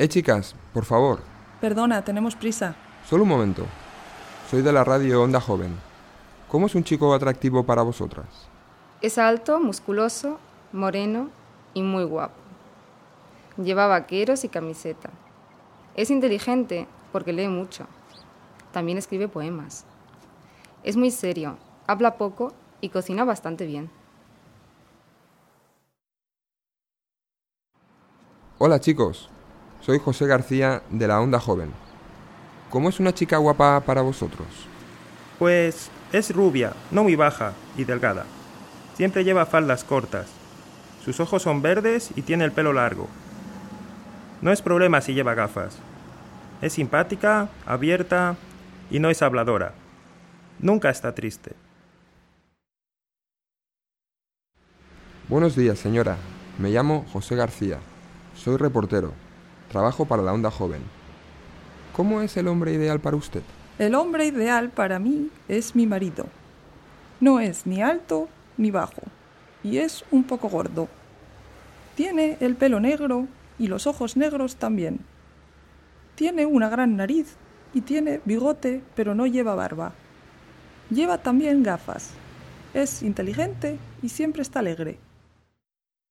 Eh, chicas, por favor. Perdona, tenemos prisa. Solo un momento. Soy de la radio Onda Joven. ¿Cómo es un chico atractivo para vosotras? Es alto, musculoso, moreno y muy guapo. Lleva vaqueros y camiseta. Es inteligente porque lee mucho. También escribe poemas. Es muy serio, habla poco y cocina bastante bien. Hola chicos, soy José García de la Onda Joven. ¿Cómo es una chica guapa para vosotros? Pues es rubia, no muy baja y delgada. Siempre lleva faldas cortas. Sus ojos son verdes y tiene el pelo largo. No es problema si lleva gafas. Es simpática, abierta y no es habladora. Nunca está triste. Buenos días, señora. Me llamo José García. Soy reportero. Trabajo para la Onda Joven. ¿Cómo es el hombre ideal para usted? El hombre ideal para mí es mi marido. No es ni alto ni bajo. Y es un poco gordo. Tiene el pelo negro y los ojos negros también. Tiene una gran nariz y tiene bigote, pero no lleva barba. Lleva también gafas. Es inteligente y siempre está alegre.